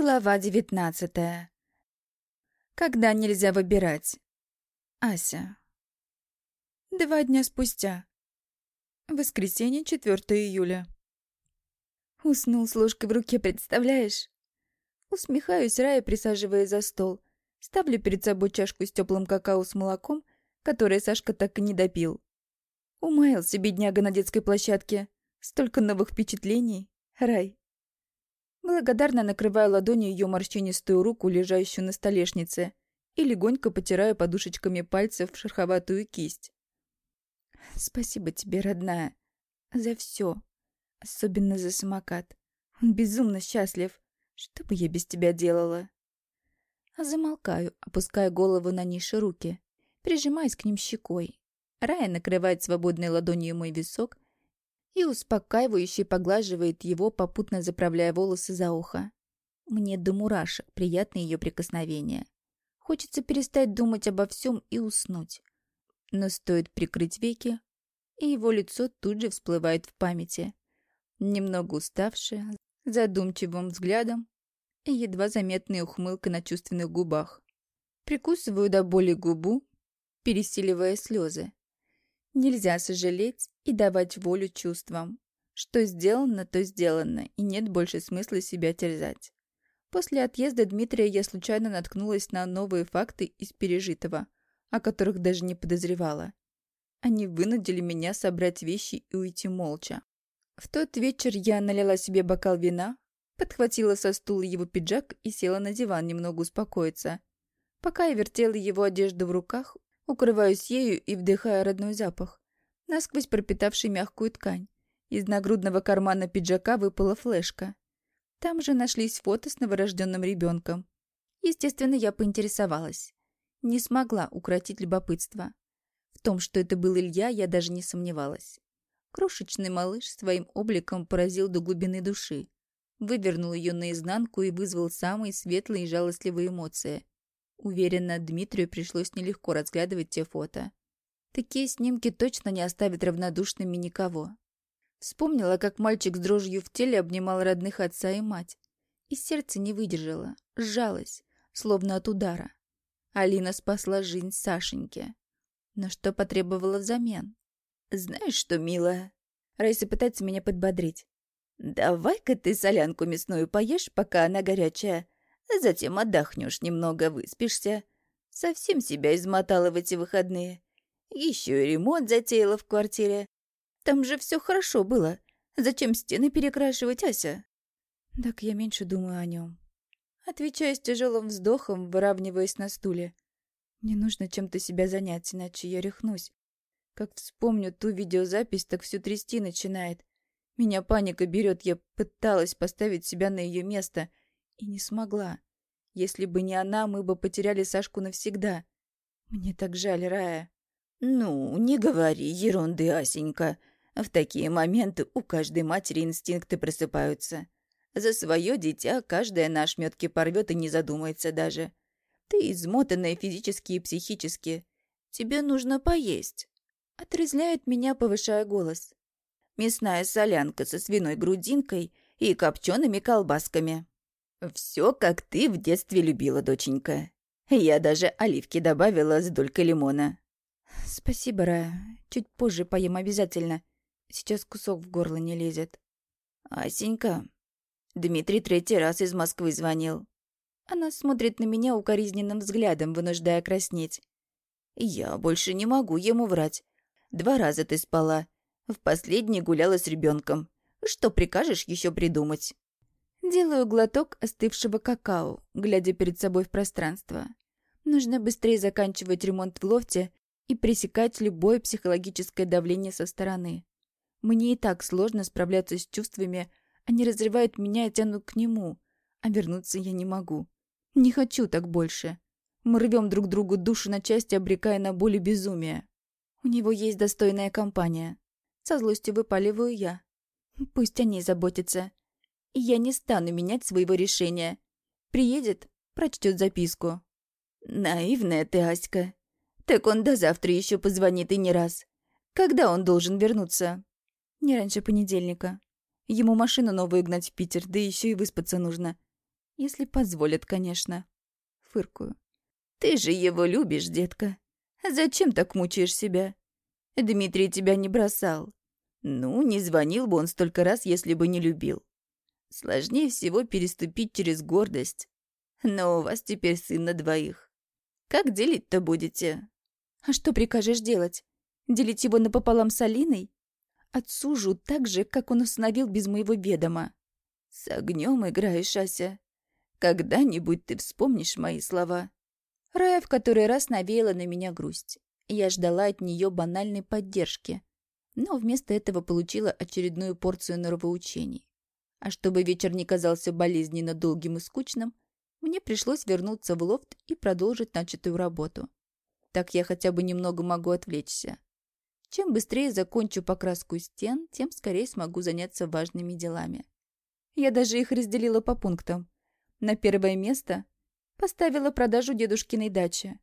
Глава девятнадцатая. Когда нельзя выбирать. Ася. Два дня спустя. Воскресенье, 4 июля. Уснул с ложкой в руке, представляешь? Усмехаюсь, Рая, присаживаясь за стол. Ставлю перед собой чашку с теплым какао с молоком, которое Сашка так и не допил. Умаялся бедняга на детской площадке. Столько новых впечатлений. Рай. Благодарно накрываю ладонью ее морщинистую руку, лежащую на столешнице, и легонько потираю подушечками пальцев шероховатую кисть. «Спасибо тебе, родная, за все, особенно за самокат. Он безумно счастлив. Что бы я без тебя делала?» Замолкаю, опуская голову на ниши руки, прижимаясь к ним щекой. Рая накрывает свободной ладонью мой висок и успокаивающе поглаживает его, попутно заправляя волосы за ухо. Мне до мурашек приятно ее прикосновение. Хочется перестать думать обо всем и уснуть. Но стоит прикрыть веки, и его лицо тут же всплывает в памяти. Немного уставшее, задумчивым взглядом и едва заметная ухмылка на чувственных губах. Прикусываю до боли губу, пересиливая слезы. Нельзя сожалеть и давать волю чувствам. Что сделано, то сделано, и нет больше смысла себя терзать. После отъезда Дмитрия я случайно наткнулась на новые факты из пережитого, о которых даже не подозревала. Они вынудили меня собрать вещи и уйти молча. В тот вечер я налила себе бокал вина, подхватила со стула его пиджак и села на диван немного успокоиться. Пока я вертела его одежду в руках, Укрываюсь ею и вдыхаю родной запах, насквозь пропитавший мягкую ткань. Из нагрудного кармана пиджака выпала флешка. Там же нашлись фото с новорожденным ребенком. Естественно, я поинтересовалась. Не смогла укротить любопытство. В том, что это был Илья, я даже не сомневалась. Крошечный малыш своим обликом поразил до глубины души. Вывернул ее наизнанку и вызвал самые светлые и жалостливые эмоции. Уверена, Дмитрию пришлось нелегко разглядывать те фото. Такие снимки точно не оставят равнодушными никого. Вспомнила, как мальчик с дрожью в теле обнимал родных отца и мать. И сердце не выдержало, сжалось, словно от удара. Алина спасла жизнь Сашеньке. Но что потребовала взамен? «Знаешь что, милая?» Раиса пытается меня подбодрить. «Давай-ка ты солянку мясную поешь, пока она горячая, Затем отдохнешь немного, выспишься. Совсем себя измотала в эти выходные. Еще и ремонт затеяла в квартире. Там же все хорошо было. Зачем стены перекрашивать, Ася? Так я меньше думаю о нем. Отвечаю с тяжелым вздохом, выравниваясь на стуле. Мне нужно чем-то себя занять, иначе я рехнусь. Как вспомню ту видеозапись, так все трясти начинает. Меня паника берет, я пыталась поставить себя на ее место — и не смогла. Если бы не она, мы бы потеряли Сашку навсегда. Мне так жаль, Рая. Ну, не говори ерунды, Асенька. В такие моменты у каждой матери инстинкты просыпаются. За свое дитя каждая на ошметке порвет и не задумается даже. Ты измотанная физически и психически. Тебе нужно поесть. Отрезляет меня, повышая голос. Мясная солянка со свиной грудинкой и копчеными колбасками. «Все, как ты в детстве любила, доченька. Я даже оливки добавила с долькой лимона». «Спасибо, Рая. Чуть позже поем обязательно. Сейчас кусок в горло не лезет». «Асенька, Дмитрий третий раз из Москвы звонил». Она смотрит на меня укоризненным взглядом, вынуждая краснеть. «Я больше не могу ему врать. Два раза ты спала. В последний гуляла с ребенком. Что прикажешь еще придумать?» Делаю глоток остывшего какао, глядя перед собой в пространство. Нужно быстрее заканчивать ремонт в лофте и пресекать любое психологическое давление со стороны. Мне и так сложно справляться с чувствами, они разрывают меня и тянут к нему, а вернуться я не могу. Не хочу так больше. Мы рвем друг другу душу на части, обрекая на боль и безумие. У него есть достойная компания. Со злостью выпаливаю я. Пусть они заботятся я не стану менять своего решения. Приедет, прочтет записку. Наивная ты, Аська. Так он до завтра еще позвонит и не раз. Когда он должен вернуться? Не раньше понедельника. Ему машину новую гнать в Питер, да еще и выспаться нужно. Если позволят, конечно. Фыркую. Ты же его любишь, детка. Зачем так мучаешь себя? Дмитрий тебя не бросал. Ну, не звонил бы он столько раз, если бы не любил. Сложнее всего переступить через гордость. Но у вас теперь сын на двоих. Как делить-то будете? А что прикажешь делать? Делить его напополам с Алиной? Отсужу так же, как он установил без моего ведома. С огнем играешь, Ася. Когда-нибудь ты вспомнишь мои слова. Рая в который раз навеяла на меня грусть. Я ждала от нее банальной поддержки, но вместо этого получила очередную порцию норовоучений. А чтобы вечер не казался болезненно долгим и скучным, мне пришлось вернуться в лофт и продолжить начатую работу. Так я хотя бы немного могу отвлечься. Чем быстрее закончу покраску стен, тем скорее смогу заняться важными делами. Я даже их разделила по пунктам. На первое место поставила продажу дедушкиной дачи.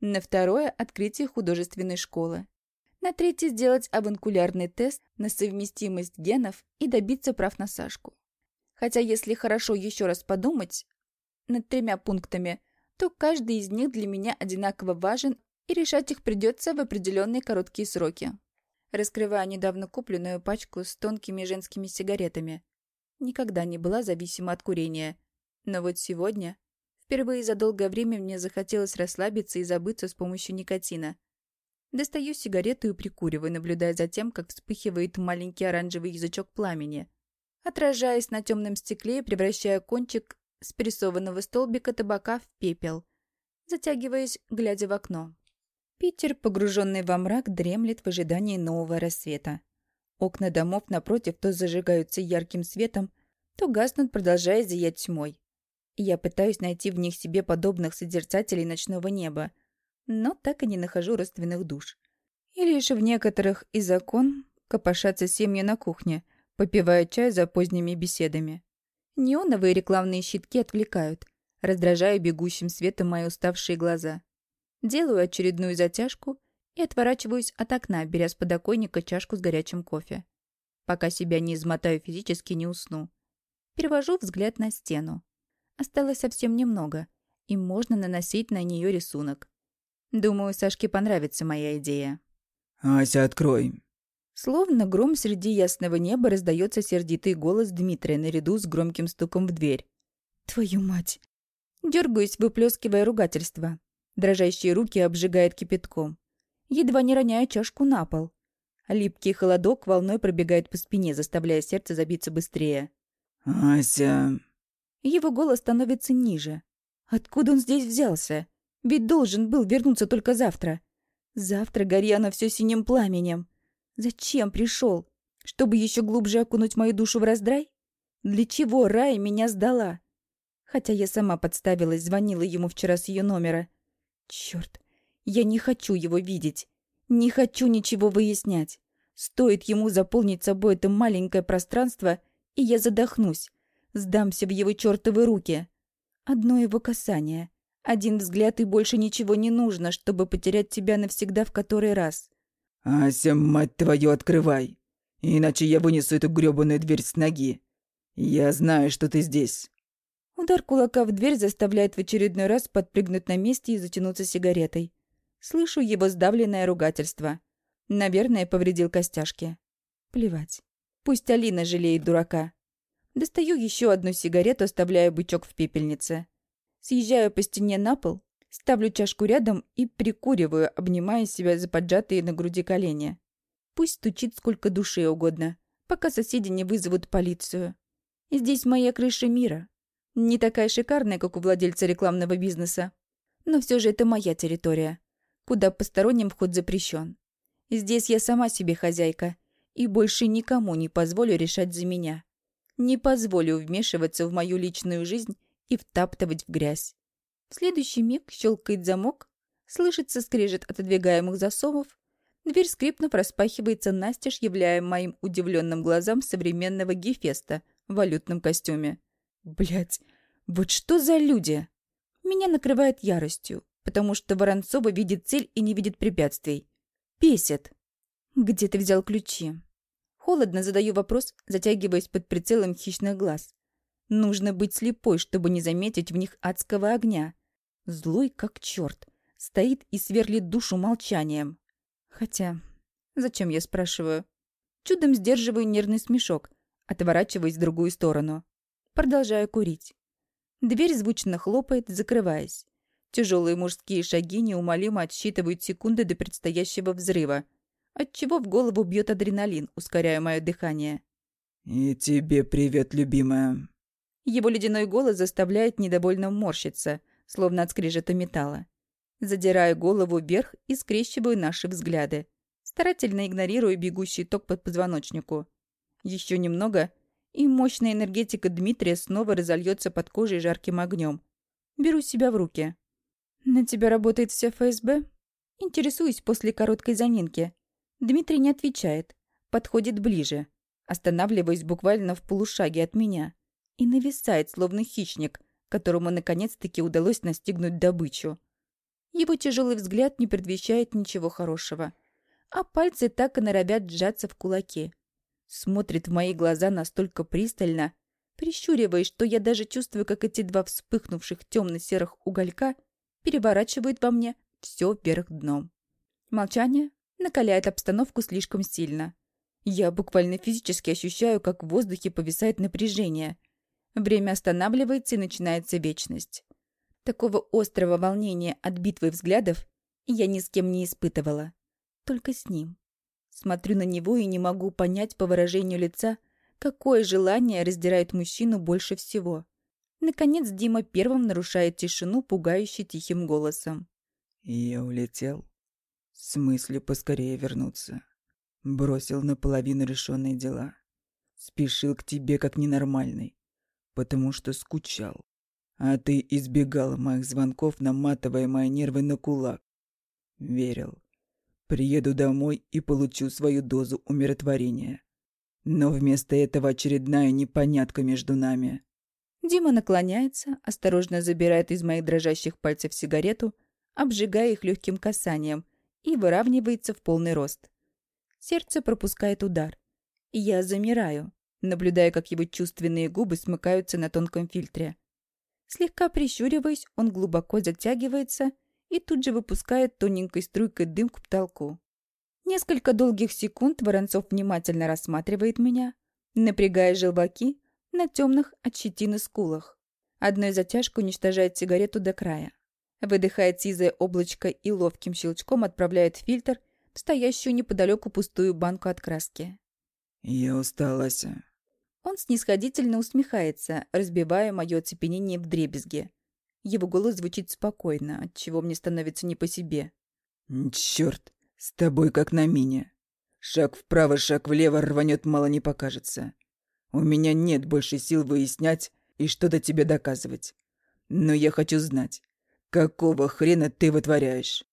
На второе – открытие художественной школы. На третье – сделать аванкулярный тест на совместимость генов и добиться прав на Сашку. Хотя, если хорошо еще раз подумать над тремя пунктами, то каждый из них для меня одинаково важен и решать их придется в определенные короткие сроки. Раскрывая недавно купленную пачку с тонкими женскими сигаретами. Никогда не была зависима от курения. Но вот сегодня, впервые за долгое время мне захотелось расслабиться и забыться с помощью никотина. Достаю сигарету и прикуриваю, наблюдая за тем, как вспыхивает маленький оранжевый язычок пламени. Отражаясь на темном стекле, превращая кончик спрессованного столбика табака в пепел, затягиваясь, глядя в окно. Питер, погруженный во мрак, дремлет в ожидании нового рассвета. Окна домов напротив то зажигаются ярким светом, то гаснут, продолжая зиять тьмой. Я пытаюсь найти в них себе подобных созерцателей ночного неба, но так и не нахожу родственных душ. И лишь в некоторых из окон копошатся семьи на кухне, попивая чай за поздними беседами. Неоновые рекламные щитки отвлекают, раздражая бегущим светом мои уставшие глаза. Делаю очередную затяжку и отворачиваюсь от окна, беря с подоконника чашку с горячим кофе. Пока себя не измотаю физически, не усну. Перевожу взгляд на стену. Осталось совсем немного, и можно наносить на нее рисунок. Думаю, Сашке понравится моя идея. «Ася, открой!» Словно гром среди ясного неба раздается сердитый голос Дмитрия наряду с громким стуком в дверь. «Твою мать!» Дергаюсь, выплескивая ругательство. Дрожащие руки обжигает кипятком. Едва не роняя чашку на пол. Липкий холодок волной пробегает по спине, заставляя сердце забиться быстрее. «Ася...» Его голос становится ниже. Откуда он здесь взялся? Ведь должен был вернуться только завтра. Завтра гори оно все синим пламенем. Зачем пришел? Чтобы еще глубже окунуть мою душу в раздрай? Для чего Рая меня сдала? Хотя я сама подставилась, звонила ему вчера с ее номера. Черт, я не хочу его видеть. Не хочу ничего выяснять. Стоит ему заполнить собой это маленькое пространство, и я задохнусь. Сдамся в его чертовы руки. Одно его касание. Один взгляд и больше ничего не нужно, чтобы потерять тебя навсегда в который раз. «Ася, мать твою, открывай! Иначе я вынесу эту грёбаную дверь с ноги. Я знаю, что ты здесь». Удар кулака в дверь заставляет в очередной раз подпрыгнуть на месте и затянуться сигаретой. Слышу его сдавленное ругательство. Наверное, повредил костяшки. Плевать. Пусть Алина жалеет дурака. Достаю еще одну сигарету, оставляя бычок в пепельнице. Съезжаю по стене на пол, ставлю чашку рядом и прикуриваю, обнимая себя за поджатые на груди колени. Пусть стучит сколько душе угодно, пока соседи не вызовут полицию. Здесь моя крыша мира, не такая шикарная, как у владельца рекламного бизнеса. Но все же это моя территория, куда посторонним вход запрещен. Здесь я сама себе хозяйка и больше никому не позволю решать за меня. Не позволю вмешиваться в мою личную жизнь и втаптывать в грязь. В следующий миг щелкает замок, слышится скрежет отодвигаемых засовов, дверь скрипнув распахивается настежь, являя моим удивленным глазам современного гефеста в валютном костюме. Блять, вот что за люди? Меня накрывает яростью, потому что Воронцова видит цель и не видит препятствий. Бесит. Где ты взял ключи? Холодно задаю вопрос, затягиваясь под прицелом хищных глаз. Нужно быть слепой, чтобы не заметить в них адского огня. Злой, как черт, стоит и сверлит душу молчанием. Хотя, зачем я спрашиваю? Чудом сдерживаю нервный смешок, отворачиваясь в другую сторону. Продолжаю курить. Дверь звучно хлопает, закрываясь. Тяжелые мужские шаги неумолимо отсчитывают секунды до предстоящего взрыва, отчего в голову бьет адреналин, ускоряя мое дыхание. «И тебе привет, любимая». Его ледяной голос заставляет недовольно морщиться, словно от скрежета металла. Задираю голову вверх и скрещиваю наши взгляды. Старательно игнорирую бегущий ток под позвоночнику. Еще немного, и мощная энергетика Дмитрия снова разольется под кожей жарким огнем. Беру себя в руки. «На тебя работает вся ФСБ?» Интересуюсь после короткой заминки. Дмитрий не отвечает. Подходит ближе. Останавливаясь буквально в полушаге от меня и нависает, словно хищник, которому наконец-таки удалось настигнуть добычу. Его тяжелый взгляд не предвещает ничего хорошего, а пальцы так и норовят сжаться в кулаки. Смотрит в мои глаза настолько пристально, прищуриваясь, что я даже чувствую, как эти два вспыхнувших темно-серых уголька переворачивают во мне все вверх дном. Молчание накаляет обстановку слишком сильно. Я буквально физически ощущаю, как в воздухе повисает напряжение – Время останавливается и начинается вечность. Такого острого волнения от битвы взглядов я ни с кем не испытывала. Только с ним. Смотрю на него и не могу понять по выражению лица, какое желание раздирает мужчину больше всего. Наконец Дима первым нарушает тишину, пугающе тихим голосом. «Я улетел. В смысле поскорее вернуться. Бросил наполовину решенные дела. Спешил к тебе как ненормальный потому что скучал. А ты избегала моих звонков, наматывая мои нервы на кулак. Верил. Приеду домой и получу свою дозу умиротворения. Но вместо этого очередная непонятка между нами. Дима наклоняется, осторожно забирает из моих дрожащих пальцев сигарету, обжигая их легким касанием, и выравнивается в полный рост. Сердце пропускает удар. И я замираю, наблюдая, как его чувственные губы смыкаются на тонком фильтре. Слегка прищуриваясь, он глубоко затягивается и тут же выпускает тоненькой струйкой дым к потолку. Несколько долгих секунд Воронцов внимательно рассматривает меня, напрягая желваки на темных от щетины скулах. Одной затяжкой уничтожает сигарету до края. Выдыхает сизое облачко и ловким щелчком отправляет фильтр в стоящую неподалеку пустую банку от краски. «Я устал, Ася. Он снисходительно усмехается, разбивая мое оцепенение в дребезге. Его голос звучит спокойно, отчего мне становится не по себе. «Чёрт, с тобой как на мине. Шаг вправо, шаг влево рванет мало не покажется. У меня нет больше сил выяснять и что-то тебе доказывать. Но я хочу знать, какого хрена ты вытворяешь?»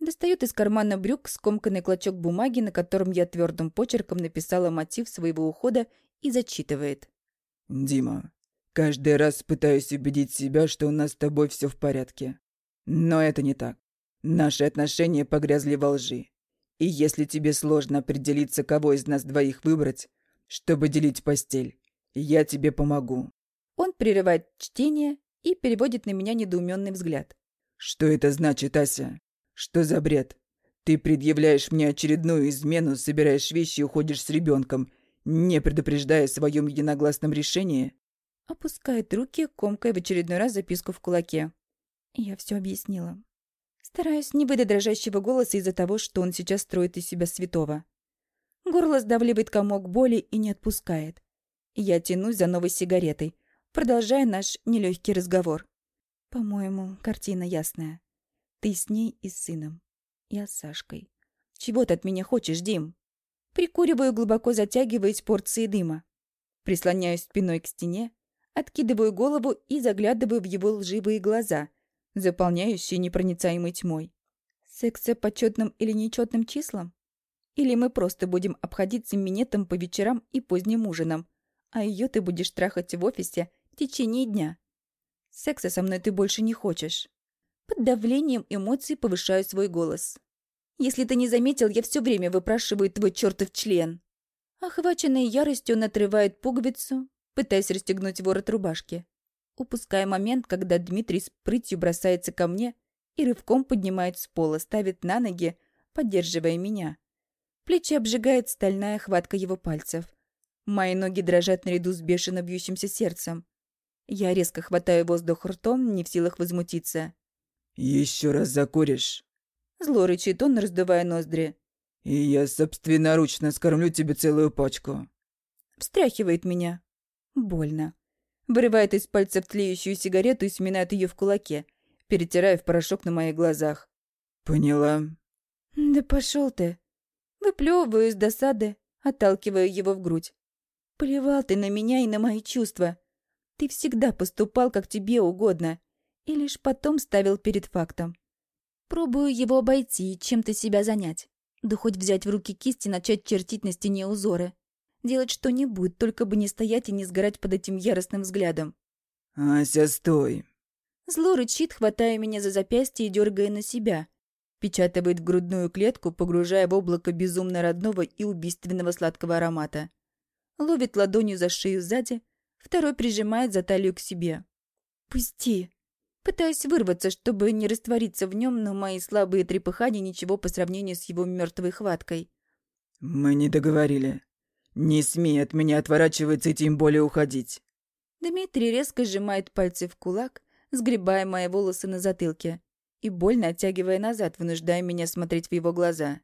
Достает из кармана брюк скомканный клочок бумаги, на котором я твердым почерком написала мотив своего ухода и зачитывает. «Дима, каждый раз пытаюсь убедить себя, что у нас с тобой все в порядке. Но это не так. Наши отношения погрязли во лжи. И если тебе сложно определиться, кого из нас двоих выбрать, чтобы делить постель, я тебе помогу». Он прерывает чтение и переводит на меня недоуменный взгляд. «Что это значит, Ася? Что за бред? Ты предъявляешь мне очередную измену, собираешь вещи и уходишь с ребенком, не предупреждая о своем единогласном решении?» Опускает руки, комкой в очередной раз записку в кулаке. Я все объяснила. Стараюсь не выдать дрожащего голоса из-за того, что он сейчас строит из себя святого. Горло сдавливает комок боли и не отпускает. Я тянусь за новой сигаретой, продолжая наш нелегкий разговор. По-моему, картина ясная. Ты с ней и с сыном. Я с Сашкой. Чего ты от меня хочешь, Дим? Прикуриваю, глубоко затягиваясь порции дыма. Прислоняюсь спиной к стене, откидываю голову и заглядываю в его лживые глаза, заполняющие непроницаемой тьмой. Секса по четным или нечетным числам? Или мы просто будем обходиться минетом по вечерам и поздним ужинам, а ее ты будешь трахать в офисе в течение дня? Секса со мной ты больше не хочешь. Под давлением эмоций повышаю свой голос. Если ты не заметил, я все время выпрашиваю твой чертов член». Охваченный яростью, он отрывает пуговицу, пытаясь расстегнуть ворот рубашки. Упуская момент, когда Дмитрий с прытью бросается ко мне и рывком поднимает с пола, ставит на ноги, поддерживая меня. Плечи обжигает стальная хватка его пальцев. Мои ноги дрожат наряду с бешено бьющимся сердцем. Я резко хватаю воздух ртом, не в силах возмутиться. «Еще раз закуришь?» Зло рычит он, раздувая ноздри. «И я собственноручно скормлю тебе целую пачку». Встряхивает меня. Больно. Вырывает из пальцев тлеющую сигарету и сминает ее в кулаке, перетирая в порошок на моих глазах. «Поняла». «Да пошел ты». Выплевываю из досады, отталкиваю его в грудь. Плевал ты на меня и на мои чувства. Ты всегда поступал, как тебе угодно, и лишь потом ставил перед фактом. Пробую его обойти чем-то себя занять. Да хоть взять в руки кисть и начать чертить на стене узоры. Делать что-нибудь, только бы не стоять и не сгорать под этим яростным взглядом. «Ася, стой!» Зло рычит, хватая меня за запястье и дергая на себя. Печатывает в грудную клетку, погружая в облако безумно родного и убийственного сладкого аромата. Ловит ладонью за шею сзади, второй прижимает за талию к себе. «Пусти!» Пытаюсь вырваться, чтобы не раствориться в нем, но мои слабые трепыхания ничего по сравнению с его мертвой хваткой. «Мы не договорили. Не смей от меня отворачиваться и тем более уходить». Дмитрий резко сжимает пальцы в кулак, сгребая мои волосы на затылке и больно оттягивая назад, вынуждая меня смотреть в его глаза.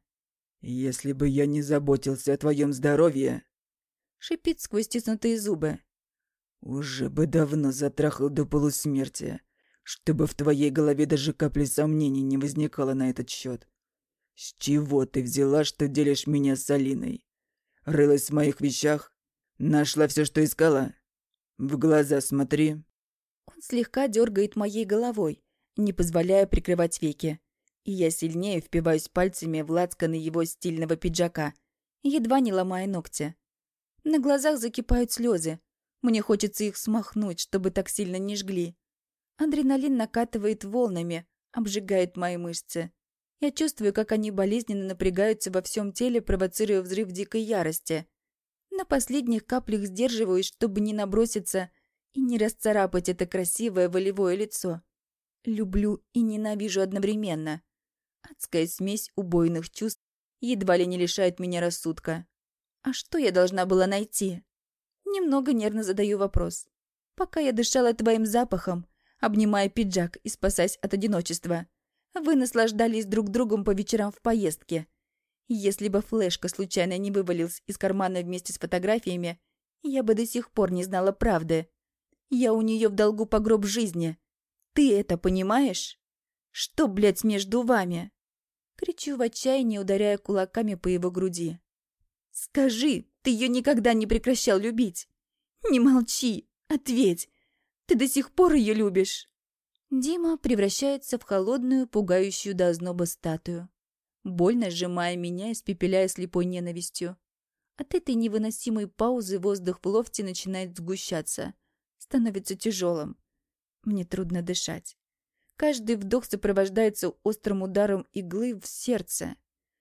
«Если бы я не заботился о твоем здоровье...» Шипит сквозь стиснутые зубы. «Уже бы давно затрахал до полусмерти, чтобы в твоей голове даже капли сомнений не возникало на этот счет. С чего ты взяла, что делишь меня с Алиной? Рылась в моих вещах? Нашла все, что искала? В глаза смотри». Он слегка дергает моей головой, не позволяя прикрывать веки. И я сильнее впиваюсь пальцами в лацканы его стильного пиджака, едва не ломая ногти. На глазах закипают слезы. Мне хочется их смахнуть, чтобы так сильно не жгли. Адреналин накатывает волнами, обжигает мои мышцы. Я чувствую, как они болезненно напрягаются во всем теле, провоцируя взрыв дикой ярости. На последних каплях сдерживаюсь, чтобы не наброситься и не расцарапать это красивое волевое лицо. Люблю и ненавижу одновременно. Адская смесь убойных чувств едва ли не лишает меня рассудка. А что я должна была найти? Немного нервно задаю вопрос. Пока я дышала твоим запахом, обнимая пиджак и спасаясь от одиночества, вы наслаждались друг другом по вечерам в поездке. Если бы флешка случайно не вывалилась из кармана вместе с фотографиями, я бы до сих пор не знала правды. Я у нее в долгу по гроб жизни. Ты это понимаешь? Что, блядь, между вами?» Кричу в отчаянии, ударяя кулаками по его груди. «Скажи, ты ее никогда не прекращал любить? Не молчи, ответь. Ты до сих пор ее любишь?» Дима превращается в холодную, пугающую до озноба статую, больно сжимая меня, испепеляя слепой ненавистью. От этой невыносимой паузы воздух в лофте начинает сгущаться, становится тяжелым. Мне трудно дышать. Каждый вдох сопровождается острым ударом иглы в сердце.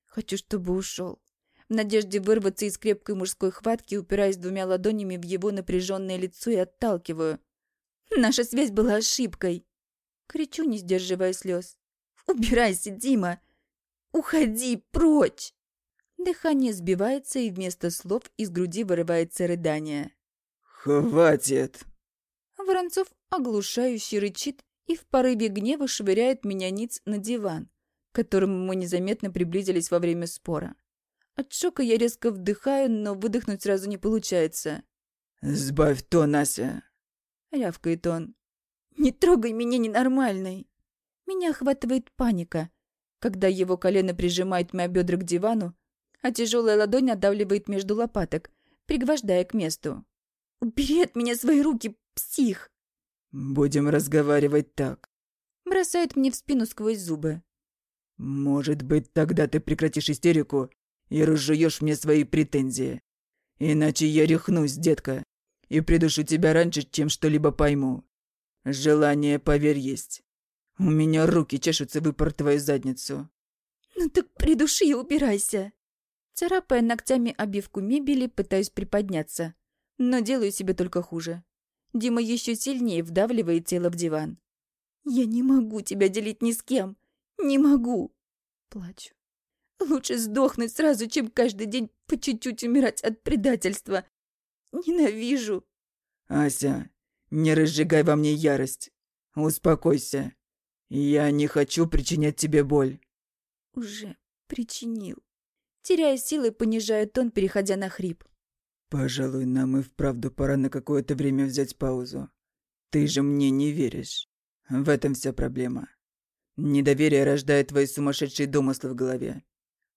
Хочу, чтобы ушел. В надежде вырваться из крепкой мужской хватки, упираясь двумя ладонями в его напряженное лицо и отталкиваю. Наша связь была ошибкой. Кричу, не сдерживая слез. «Убирайся, Дима! Уходи прочь!» Дыхание сбивается, и вместо слов из груди вырывается рыдание. «Хватит!» Воронцов оглушающе рычит и в порыве гнева швыряет меня ниц на диван, к которому мы незаметно приблизились во время спора. От шока я резко вдыхаю, но выдохнуть сразу не получается. «Сбавь то, Нася!» — рявкает он. «Не трогай меня, ненормальный!» Меня охватывает паника, когда его колено прижимает мои бедра к дивану, а тяжелая ладонь отдавливает между лопаток, пригвождая к месту. «Убери от меня свои руки, псих!» «Будем разговаривать так». Бросает мне в спину сквозь зубы. «Может быть, тогда ты прекратишь истерику и разжуешь мне свои претензии. Иначе я рехнусь, детка, и придушу тебя раньше, чем что-либо пойму. Желание, поверь, есть. У меня руки чешутся выпор твою задницу». «Ну так придуши и убирайся!» Царапая ногтями обивку мебели, пытаюсь приподняться. но делаю себе только хуже. Дима еще сильнее вдавливает тело в диван. «Я не могу тебя делить ни с кем. Не могу!» Плачу. «Лучше сдохнуть сразу, чем каждый день по чуть-чуть умирать от предательства. Ненавижу!» «Ася, не разжигай во мне ярость. Успокойся. Я не хочу причинять тебе боль». «Уже причинил». Теряя силы, понижая тон, переходя на хрип. «Пожалуй, нам и вправду пора на какое-то время взять паузу. Ты же мне не веришь. В этом вся проблема. Недоверие рождает твои сумасшедшие домыслы в голове.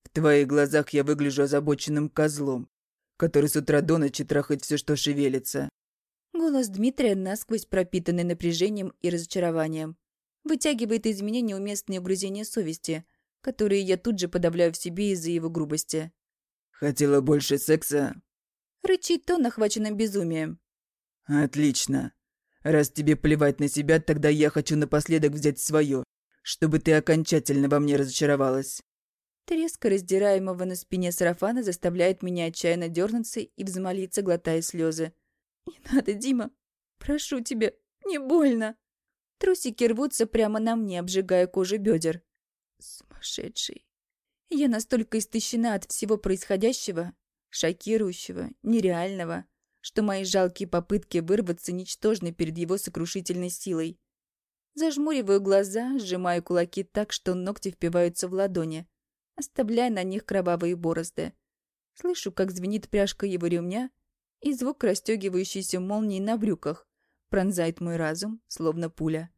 В твоих глазах я выгляжу озабоченным козлом, который с утра до ночи трахает все, что шевелится. Голос Дмитрия насквозь пропитанный напряжением и разочарованием. Вытягивает из меня неуместные угрызения совести, которые я тут же подавляю в себе из-за его грубости. Хотела больше секса? Рычит он, охваченным безумием. Отлично. Раз тебе плевать на себя, тогда я хочу напоследок взять свое, чтобы ты окончательно во мне разочаровалась. Треск раздираемого на спине сарафана заставляет меня отчаянно дернуться и взмолиться, глотая слезы. «Не надо, Дима! Прошу тебя, не больно!» Трусики рвутся прямо на мне, обжигая кожу бедер. Сумасшедший. Я настолько истощена от всего происходящего, шокирующего, нереального, что мои жалкие попытки вырваться ничтожны перед его сокрушительной силой. Зажмуриваю глаза, сжимаю кулаки так, что ногти впиваются в ладони, оставляя на них кровавые борозды. Слышу, как звенит пряжка его ремня, и звук расстегивающейся молнии на брюках пронзает мой разум, словно пуля.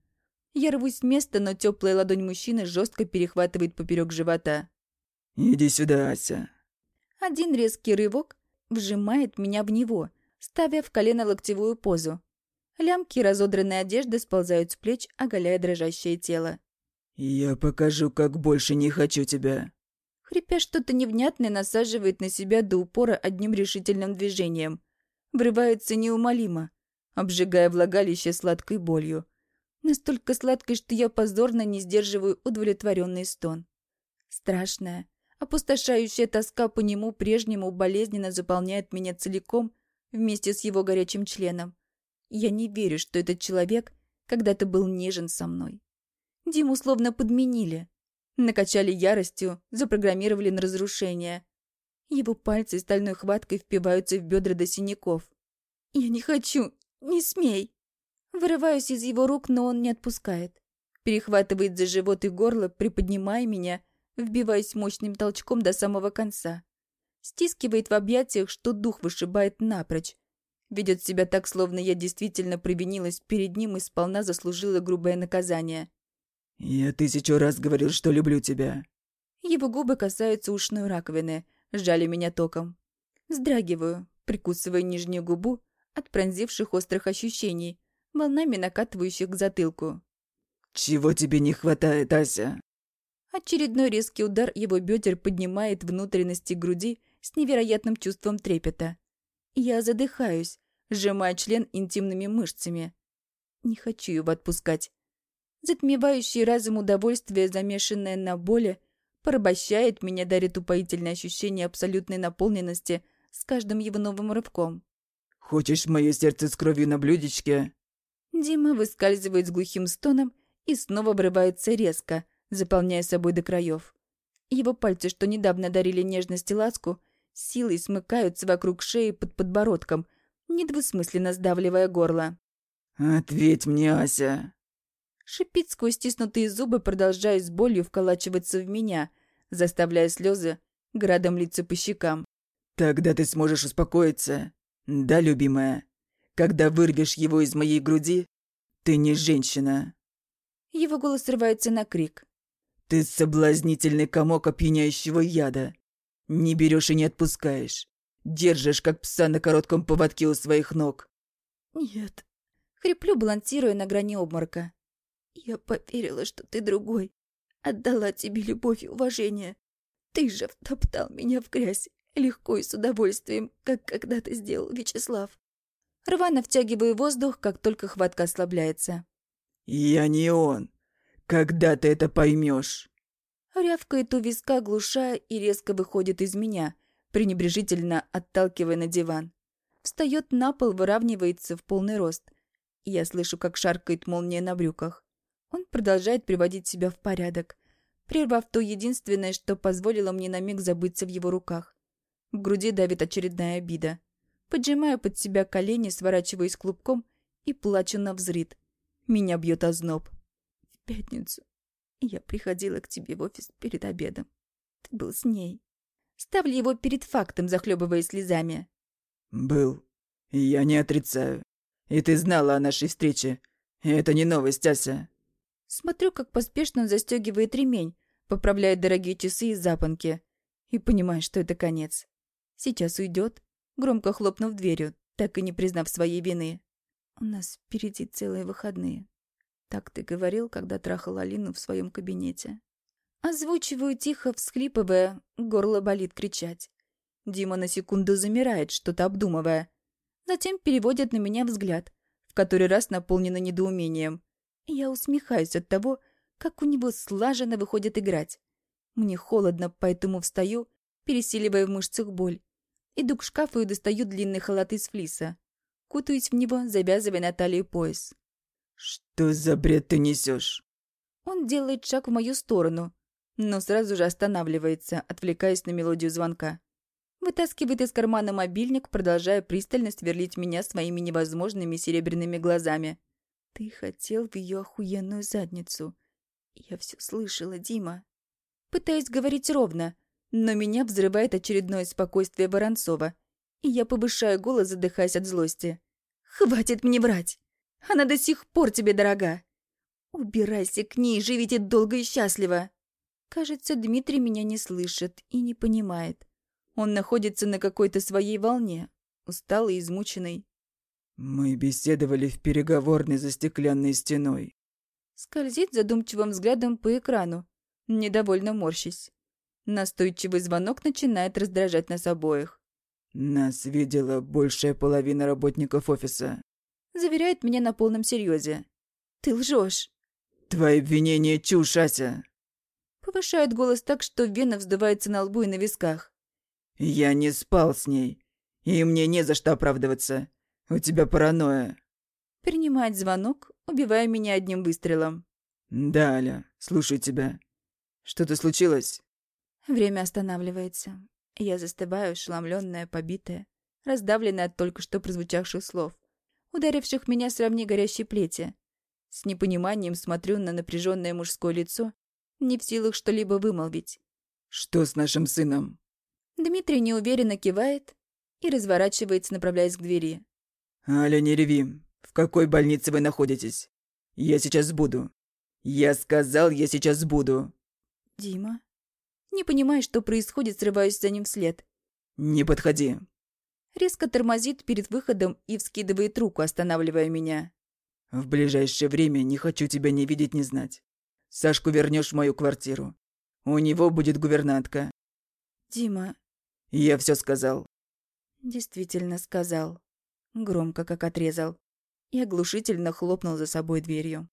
Я рвусь с места, но теплая ладонь мужчины жестко перехватывает поперек живота. «Иди сюда, Ася». Один резкий рывок вжимает меня в него, ставя в колено-локтевую позу. Лямки разодранной одежды сползают с плеч, оголяя дрожащее тело. «Я покажу, как больше не хочу тебя». Хрипя что-то невнятное, насаживает на себя до упора одним решительным движением. Врывается неумолимо, обжигая влагалище сладкой болью. Настолько сладкой, что я позорно не сдерживаю удовлетворенный стон. Страшная, опустошающая тоска по нему прежнему болезненно заполняет меня целиком вместе с его горячим членом. Я не верю, что этот человек когда-то был нежен со мной. Диму словно подменили. Накачали яростью, запрограммировали на разрушение. Его пальцы стальной хваткой впиваются в бедра до синяков. «Я не хочу! Не смей!» Вырываюсь из его рук, но он не отпускает. Перехватывает за живот и горло, приподнимая меня, вбиваясь мощным толчком до самого конца. Стискивает в объятиях, что дух вышибает напрочь. Ведет себя так, словно я действительно провинилась перед ним и сполна заслужила грубое наказание. «Я тысячу раз говорил, что люблю тебя». Его губы касаются ушной раковины, сжали меня током. Вздрагиваю, прикусывая нижнюю губу от пронзивших острых ощущений, волнами накатывающих к затылку. «Чего тебе не хватает, Ася?» Очередной резкий удар его бедер поднимает внутренности груди с невероятным чувством трепета. Я задыхаюсь, сжимая член интимными мышцами. Не хочу его отпускать. Затмевающее разум удовольствие, замешанное на боли, порабощает меня, дарит упоительное ощущение абсолютной наполненности с каждым его новым рывком. «Хочешь мое сердце с кровью на блюдечке?» Дима выскальзывает с глухим стоном и снова врывается резко, заполняя собой до краев. Его пальцы, что недавно дарили нежность и ласку, силой смыкаются вокруг шеи под подбородком, недвусмысленно сдавливая горло. «Ответь мне, Ася!» Шипит сквозь стиснутые зубы, продолжая с болью вколачиваться в меня, заставляя слезы градом литься по щекам. «Тогда ты сможешь успокоиться. Да, любимая?» Когда вырвешь его из моей груди, ты не женщина. Его голос срывается на крик. Ты соблазнительный комок опьяняющего яда. Не берешь и не отпускаешь. Держишь, как пса на коротком поводке у своих ног. Нет. Хриплю, балансируя на грани обморока. Я поверила, что ты другой. Отдала тебе любовь и уважение. Ты же втоптал меня в грязь, легко и с удовольствием, как когда-то сделал Вячеслав. Рвано втягиваю воздух, как только хватка ослабляется. «Я не он. Когда ты это поймешь?» Рявкает у виска, глушая и резко выходит из меня, пренебрежительно отталкивая на диван. Встает на пол, выравнивается в полный рост. Я слышу, как шаркает молния на брюках. Он продолжает приводить себя в порядок, прервав то единственное, что позволило мне на миг забыться в его руках. В груди давит очередная обида. Поджимаю под себя колени, сворачиваюсь клубком и плачу на взрыд. Меня бьет озноб. В пятницу я приходила к тебе в офис перед обедом. Ты был с ней. Ставлю его перед фактом, захлебываясь слезами. «Был. Я не отрицаю. И ты знала о нашей встрече. Это не новость, Ася». Смотрю, как поспешно он застегивает ремень, поправляет дорогие часы и запонки. И понимаю, что это конец. Сейчас уйдет, громко хлопнув дверью, так и не признав своей вины. У нас впереди целые выходные. Так ты говорил, когда трахал Алину в своем кабинете. Озвучиваю тихо, всхлипывая, горло болит кричать. Дима на секунду замирает, что-то обдумывая. Затем переводит на меня взгляд, в который раз наполненный недоумением. Я усмехаюсь от того, как у него слаженно выходит играть. Мне холодно, поэтому встаю, пересиливая в мышцах боль. Иду к шкафу и достаю длинный халат из флиса. Кутаюсь в него, завязывая на талию пояс. «Что за бред ты несешь? Он делает шаг в мою сторону, но сразу же останавливается, отвлекаясь на мелодию звонка. Вытаскивает из кармана мобильник, продолжая пристально сверлить меня своими невозможными серебряными глазами. «Ты хотел в ее охуенную задницу. Я все слышала, Дима». Пытаюсь говорить ровно, но меня взрывает очередное спокойствие Воронцова, и я повышаю голос, задыхаясь от злости. «Хватит мне врать! Она до сих пор тебе дорога! Убирайся к ней, живите долго и счастливо!» Кажется, Дмитрий меня не слышит и не понимает. Он находится на какой-то своей волне, усталый и измученный. Мы беседовали в переговорной за стеклянной стеной. Скользит задумчивым взглядом по экрану, недовольно морщись. Настойчивый звонок начинает раздражать нас обоих. Нас видела большая половина работников офиса. Заверяет меня на полном серьезе. Ты лжешь. Твои обвинения чушь, Ася. Повышает голос так, что вена вздувается на лбу и на висках. Я не спал с ней. И мне не за что оправдываться. У тебя паранойя. Принимает звонок, убивая меня одним выстрелом. Да, Аля, слушаю тебя. Что-то случилось? Время останавливается. Я застываю, ошеломленная, побитая, раздавленная от только что прозвучавших слов, ударивших меня сравни горящей плети. С непониманием смотрю на напряженное мужское лицо, не в силах что-либо вымолвить. «Что с нашим сыном?» Дмитрий неуверенно кивает и разворачивается, направляясь к двери. «Аля, не реви. В какой больнице вы находитесь? Я сейчас буду. Я сказал, я сейчас буду». «Дима?» Не понимая, что происходит, срываюсь за ним вслед. «Не подходи». Резко тормозит перед выходом и вскидывает руку, останавливая меня. «В ближайшее время не хочу тебя ни видеть, ни знать. Сашку вернешь в мою квартиру. У него будет гувернантка». «Дима, я все сказал. Действительно сказал. Громко, как отрезал. И оглушительно хлопнул за собой дверью.